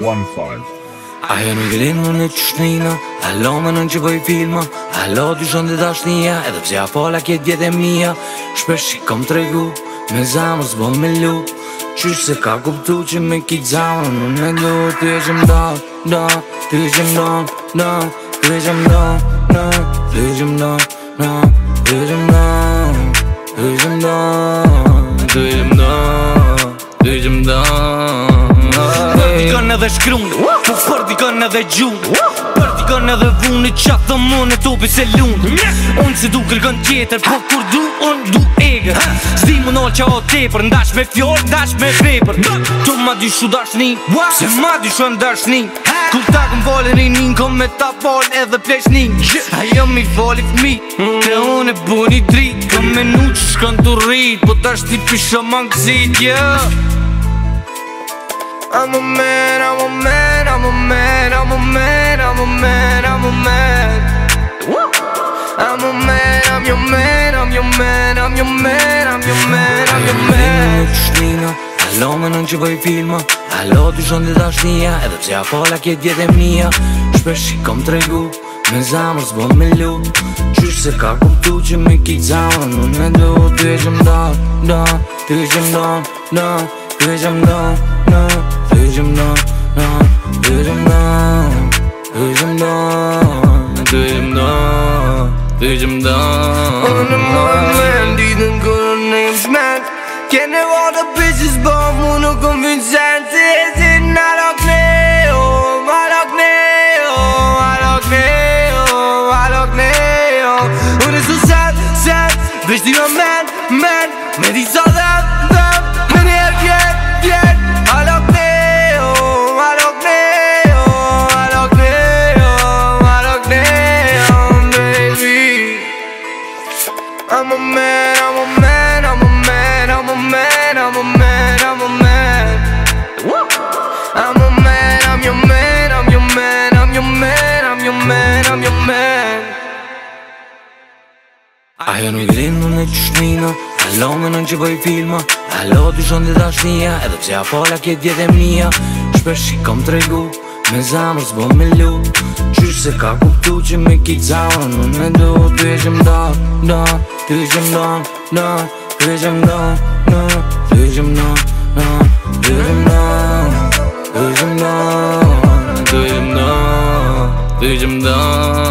1-5 Ajo nuk rinë më në që shnina Halo më në që bëj filma Alo dy shëndë dhe dashnia Edhe a fola kjetë djetë e mija Shpesh i kom të regu Me zamë së bëm me lu Qysh se ka kuptu që me kitë zamë Në në me lu Ty e që më do, do Ty e që më do, do Ty e që më do, do Ty e që më do, do Ty e do, do Ty e do, Ty e do, do Ty e do gënë edhe shkrunë Po për t'i edhe gjunë Për t'i edhe vunë Qatë dhe mënë topi se lunë Unë si du kërgën tjetër Po kur du, unë du ege Zdi më nolë qa o tepër Ndash me fjorë, ndash me pepër Tu ma di shu dashni Se ma di shu ndashni Kur ta këm falen i njën Kom me ta falen edhe pleshni A jëm i fali fmi Te unë e buni drit Kom me nuqë shkën të rrit Po ta shti pishë mangësit, yeah. Jo. I'm a man, I'm a man, I'm a man, I'm a man, I'm a man, I'm a man I'm a man, I'm your man, I'm your man, I'm your man, I'm your man, I'm your man Shlina Alo me nën që bëj filma Alo të shon dhe dashnia Edhe pse a pola kjetë vjetë e mija Shpesh i kom të regu Me zamër zbo me lu Qysh se ka kum tu që me kitë zamër Nën me du Ty e që më dan, dan Ty e që më Gücümden ne Gücümden ne Gücümden Gücümden Gücümden Gücümden On the moment Didn't go to names man Can I all the bitches But bunu convincente Is it not okay Oh my okay Oh my okay Oh my okay Oh Und es ist sad sad Wichtiger Man Man Mit dieser Sache Ajo nuk rinë në qëshnina Alo me në që bëj filma Alo të shonë dhe dashnia Edhe pse a pola kjetë djetë e mija Shpesh i kom të regu Me zamër s'bo me lu Qysh se ka kuptu që me kitë zaurë Në me du Ty e shem don, don Ty e shem don, don Ty e shem don, don Ty e shem don, don Ty e shem don, don Ty e shem don, don Ty e shem don, don